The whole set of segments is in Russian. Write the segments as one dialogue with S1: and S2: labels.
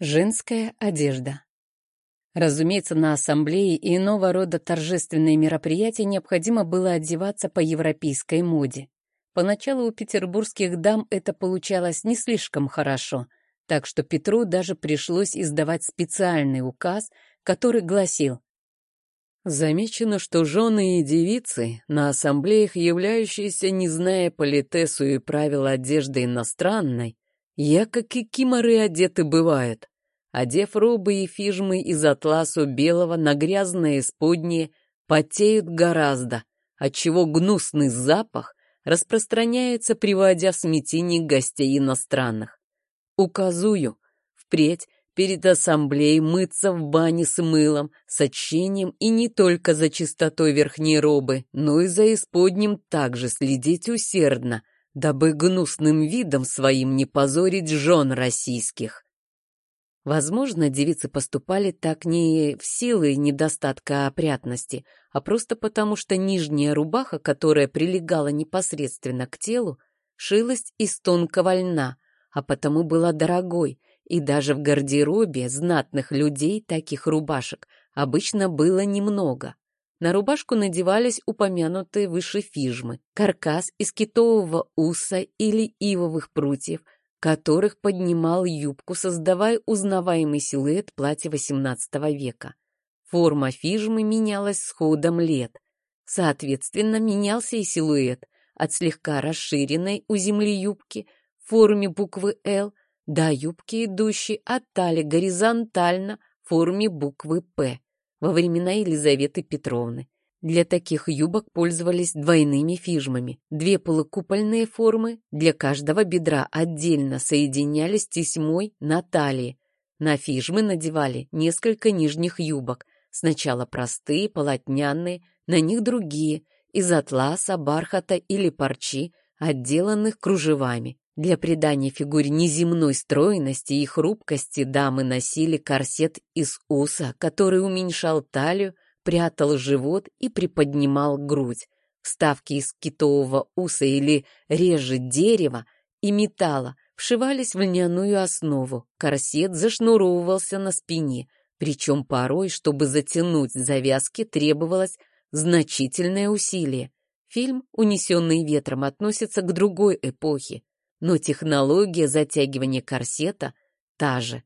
S1: Женская одежда. Разумеется, на ассамблее и иного рода торжественные мероприятия необходимо было одеваться по европейской моде. Поначалу у петербургских дам это получалось не слишком хорошо, так что Петру даже пришлось издавать специальный указ, который гласил Замечено, что жены и девицы на ассамблеях, являющиеся, не зная политесу и правил одежды иностранной, я как и киморы одеты бывают. Одев робы и фижмы из атласу белого на грязное исподнее, потеют гораздо, отчего гнусный запах распространяется, приводя в смятение гостей иностранных. Указую, впредь перед ассамблеей мыться в бане с мылом, с очищением и не только за чистотой верхней робы, но и за исподним также следить усердно, дабы гнусным видом своим не позорить жен российских. Возможно, девицы поступали так не в силу недостатка опрятности, а просто потому, что нижняя рубаха, которая прилегала непосредственно к телу, шилась из тонкого льна, а потому была дорогой, и даже в гардеробе знатных людей таких рубашек обычно было немного. На рубашку надевались упомянутые выше фижмы, каркас из китового уса или ивовых прутьев, которых поднимал юбку, создавая узнаваемый силуэт платья XVIII века. Форма фижмы менялась с ходом лет. Соответственно, менялся и силуэт от слегка расширенной у земли юбки в форме буквы «Л» до юбки, идущей от талии горизонтально в форме буквы «П» во времена Елизаветы Петровны. Для таких юбок пользовались двойными фижмами. Две полукупольные формы для каждого бедра отдельно соединялись тесьмой на талии. На фижмы надевали несколько нижних юбок. Сначала простые, полотняные, на них другие, из атласа, бархата или парчи, отделанных кружевами. Для придания фигуре неземной стройности и хрупкости дамы носили корсет из уса, который уменьшал талию, прятал живот и приподнимал грудь. Вставки из китового уса или реже дерева и металла вшивались в льняную основу. Корсет зашнуровывался на спине, причем порой, чтобы затянуть завязки, требовалось значительное усилие. Фильм «Унесенный ветром» относится к другой эпохе, но технология затягивания корсета та же.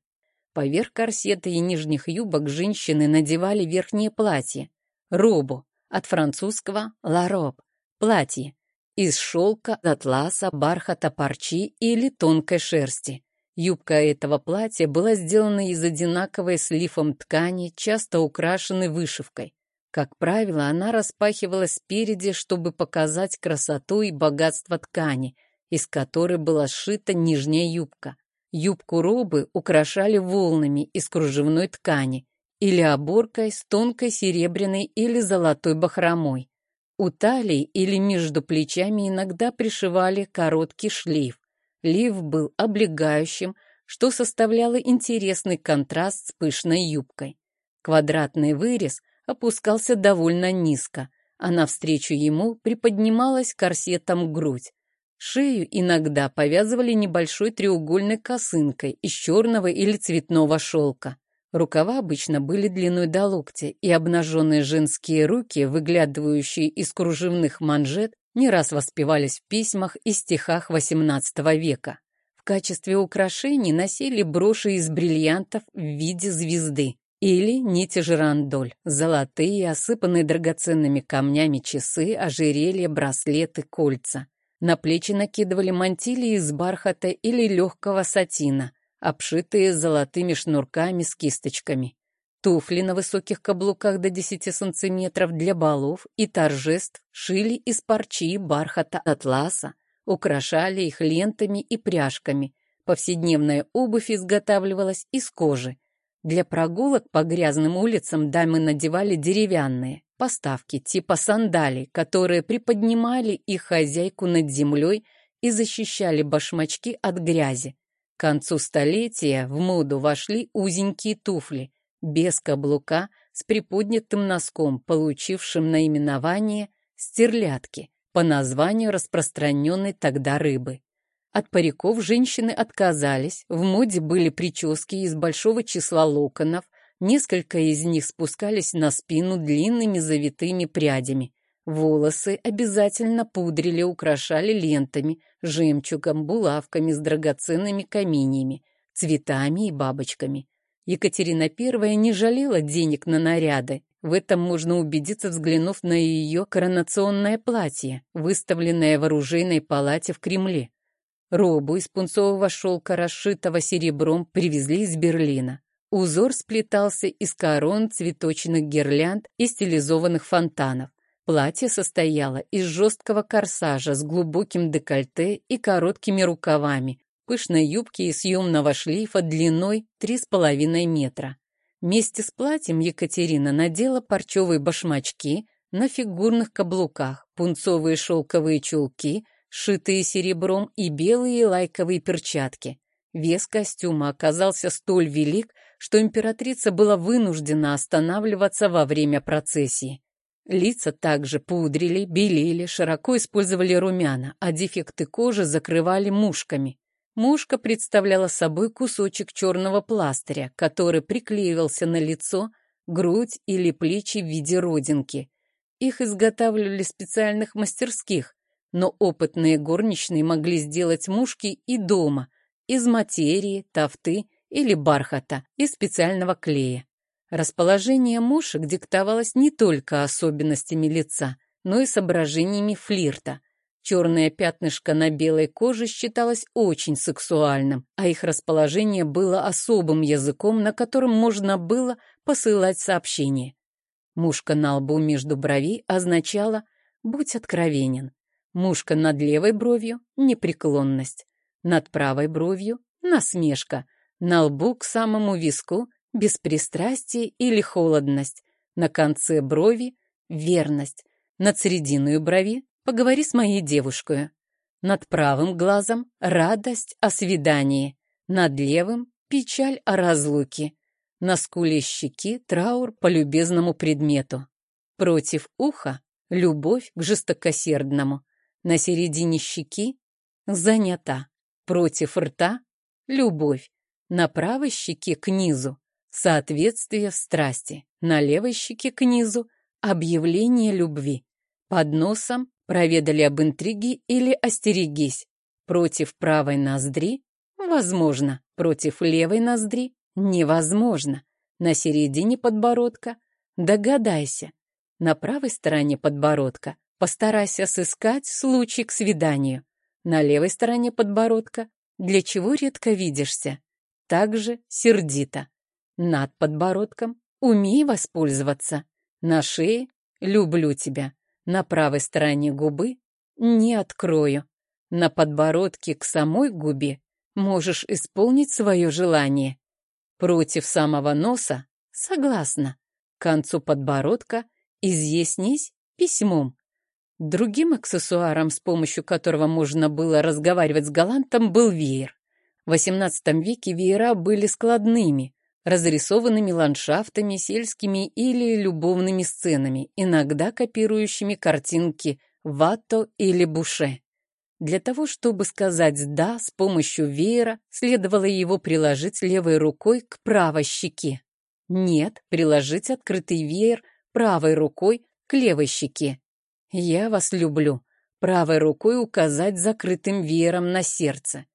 S1: Поверх корсета и нижних юбок женщины надевали верхнее платье, робу, от французского «лароб», платье, из шелка, атласа, бархата, парчи или тонкой шерсти. Юбка этого платья была сделана из одинаковой с лифом ткани, часто украшенной вышивкой. Как правило, она распахивалась спереди, чтобы показать красоту и богатство ткани – из которой была сшита нижняя юбка. Юбку робы украшали волнами из кружевной ткани или оборкой с тонкой серебряной или золотой бахромой. У талии или между плечами иногда пришивали короткий шлейф. Лиф был облегающим, что составляло интересный контраст с пышной юбкой. Квадратный вырез опускался довольно низко, а навстречу ему приподнималась корсетом грудь. Шею иногда повязывали небольшой треугольной косынкой из черного или цветного шелка. Рукава обычно были длиной до локтя, и обнаженные женские руки, выглядывающие из кружевных манжет, не раз воспевались в письмах и стихах XVIII века. В качестве украшений носили броши из бриллиантов в виде звезды или нити жирандоль, золотые, осыпанные драгоценными камнями часы, ожерелья, браслеты, кольца. На плечи накидывали мантилии из бархата или легкого сатина, обшитые золотыми шнурками с кисточками. Туфли на высоких каблуках до 10 сантиметров для балов и торжеств шили из парчи, бархата, атласа, украшали их лентами и пряжками. Повседневная обувь изготавливалась из кожи. Для прогулок по грязным улицам дамы надевали деревянные, поставки типа сандалий, которые приподнимали их хозяйку над землей и защищали башмачки от грязи. К концу столетия в моду вошли узенькие туфли, без каблука, с приподнятым носком, получившим наименование «стерлядки» по названию распространенной тогда рыбы. От париков женщины отказались, в моде были прически из большого числа локонов, несколько из них спускались на спину длинными завитыми прядями. Волосы обязательно пудрили, украшали лентами, жемчугом, булавками с драгоценными каменьями, цветами и бабочками. Екатерина I не жалела денег на наряды. В этом можно убедиться, взглянув на ее коронационное платье, выставленное в оружейной палате в Кремле. Робу из пунцового шелка, расшитого серебром, привезли из Берлина. Узор сплетался из корон, цветочных гирлянд и стилизованных фонтанов. Платье состояло из жесткого корсажа с глубоким декольте и короткими рукавами, пышной юбки и съемного шлейфа длиной 3,5 метра. Вместе с платьем Екатерина надела парчевые башмачки на фигурных каблуках, пунцовые шелковые чулки – шитые серебром, и белые лайковые перчатки. Вес костюма оказался столь велик, что императрица была вынуждена останавливаться во время процессии. Лица также пудрили, белили, широко использовали румяна, а дефекты кожи закрывали мушками. Мушка представляла собой кусочек черного пластыря, который приклеивался на лицо, грудь или плечи в виде родинки. Их изготавливали в специальных мастерских, но опытные горничные могли сделать мушки и дома, из материи, тафты или бархата, из специального клея. Расположение мушек диктовалось не только особенностями лица, но и соображениями флирта. Черное пятнышко на белой коже считалось очень сексуальным, а их расположение было особым языком, на котором можно было посылать сообщение. Мушка на лбу между бровей означала «будь откровенен». Мушка над левой бровью — непреклонность, над правой бровью — насмешка, на лбу к самому виску — беспристрастие или холодность, на конце брови — верность, над серединой брови — поговори с моей девушкой, над правым глазом — радость о свидании, над левым — печаль о разлуке, на скуле щеки — траур по любезному предмету, против уха — любовь к жестокосердному, на середине щеки занята, против рта любовь, на правой щеке к низу соответствие страсти, на левой щеке к низу объявление любви. Под носом проведали об интриге или остерегись. Против правой ноздри возможно, против левой ноздри невозможно. На середине подбородка догадайся. На правой стороне подбородка Постарайся сыскать случай к свиданию. На левой стороне подбородка для чего редко видишься. Также сердито. Над подбородком умей воспользоваться. На шее люблю тебя. На правой стороне губы не открою. На подбородке к самой губе можешь исполнить свое желание. Против самого носа согласна. К концу подбородка изъяснись письмом. Другим аксессуаром, с помощью которого можно было разговаривать с галантом, был веер. В XVIII веке веера были складными, разрисованными ландшафтами, сельскими или любовными сценами, иногда копирующими картинки Ватто или Буше. Для того, чтобы сказать «да» с помощью веера, следовало его приложить левой рукой к правой щеке. «Нет» — приложить открытый веер правой рукой к левой щеке. «Я вас люблю», правой рукой указать закрытым веером на сердце.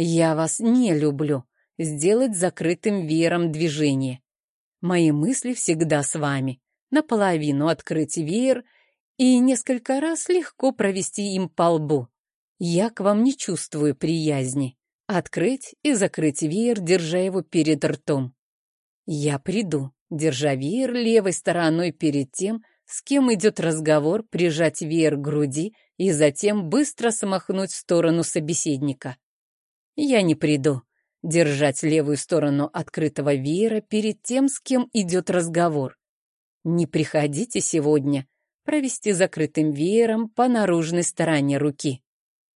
S1: «Я вас не люблю», сделать закрытым веером движение. Мои мысли всегда с вами. Наполовину открыть веер и несколько раз легко провести им по лбу. Я к вам не чувствую приязни. Открыть и закрыть веер, держа его перед ртом. Я приду, держа веер левой стороной перед тем, с кем идет разговор, прижать веер к груди и затем быстро смахнуть в сторону собеседника. Я не приду. Держать левую сторону открытого веера перед тем, с кем идет разговор. Не приходите сегодня провести закрытым веером по наружной стороне руки.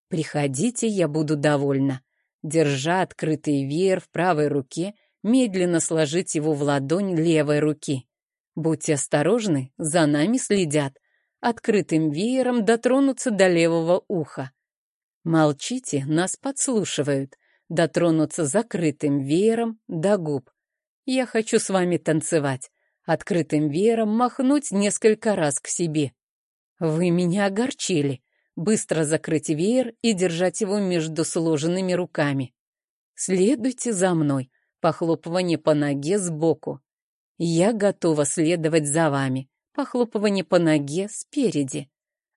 S1: Приходите, я буду довольна. Держа открытый веер в правой руке, медленно сложить его в ладонь левой руки. Будьте осторожны, за нами следят. Открытым веером дотронуться до левого уха. Молчите, нас подслушивают. Дотронуться закрытым веером до губ. Я хочу с вами танцевать. Открытым веером махнуть несколько раз к себе. Вы меня огорчили. Быстро закрыть веер и держать его между сложенными руками. Следуйте за мной. Похлопывание по ноге сбоку. Я готова следовать за вами. Похлопывание по ноге спереди.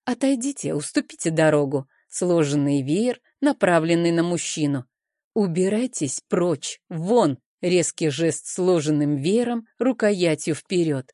S1: Отойдите, уступите дорогу. Сложенный веер, направленный на мужчину. Убирайтесь прочь, вон, резкий жест сложенным веером, рукоятью вперед.